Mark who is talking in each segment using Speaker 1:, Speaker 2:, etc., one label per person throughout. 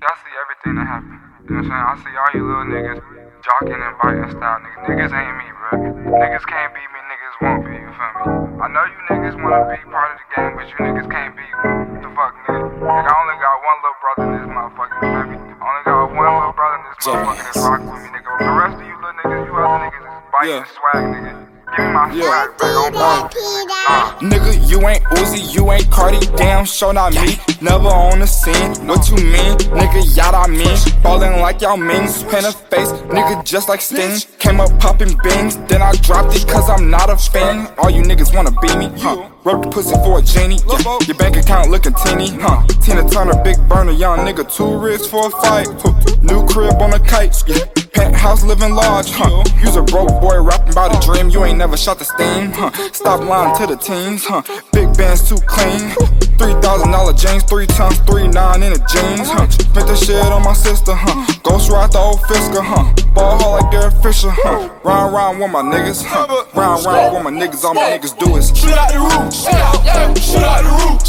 Speaker 1: I see everything that happen. You know what I'm saying? I see all you little niggas jocking and biting style. Niggas, niggas ain't me, bro. Niggas can't be me, niggas won't be, you feel me? I know you niggas wanna be part of the game, but you niggas can't be. What the fuck, nigga? Nigga, I only got one little brother in this motherfucker, you feel me? I only got one little brother in this motherfucker that's rock with me, nigga. The rest of you little niggas, you other niggas is biting
Speaker 2: Yeah.
Speaker 1: swag, nigga.
Speaker 2: Nigga, you ain't Uzi, you ain't Cardi, damn, show not me. Never on the scene, what you mean? Nigga, yacht I mean. Ballin' like y'all mings, paint a face, nigga, just like Sting. Came up popping bings, then I dropped it cause I'm not a fan. All you niggas wanna be me, huh? Rub the pussy for a genie, yeah. Your bank account looking teeny, huh? Tina Turner, big burner, young nigga, two ribs for a fight. New crib on a kite, yeah. Penthouse living large, huh? You's a broke boy rapping about a dream, you ain't never shot the steam, huh? Stop lying to the teens, huh? Big bands too clean. Three thousand dollar jeans, three times three nine in the jeans, huh? Spent the shit on my sister, huh? Ghost ride the old Fisker, huh? Ball hard like Derek Fisher, huh? Round round with my niggas, huh? Round round with my niggas, all my niggas do is
Speaker 3: Shoot out the roof, shoot out. Shoot out the roof,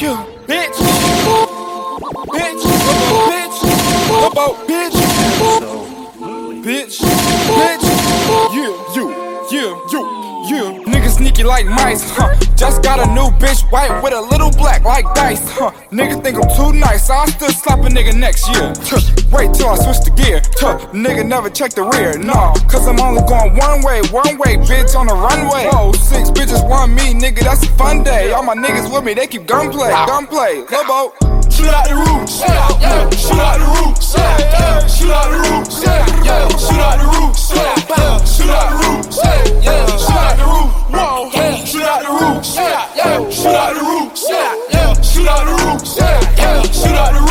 Speaker 3: Yeah,
Speaker 2: bitch. Bitch. Bitch. About bitch. Bitch. Bitch. Yeah, you. Yeah, you. Yeah. Niggas sneaky like mice, huh? Just got a new bitch white with a little black like dice, huh? Niggas think I'm too nice, so I still slap a nigga next year. Tuh, Wait till I switch the gear. Tuh, Nigga never check the rear, no. Cause I'm only going one way, one way, bitch, on the runway. Whoa, six bitches want me, nigga, that's a fun day. All my niggas with me, they keep gunplay, gunplay. Lobo.
Speaker 3: Shoot out the roof, shoot out, yeah. Shoot out the roof, Shoot out the roof. Yeah, yeah. Shoot out the roof.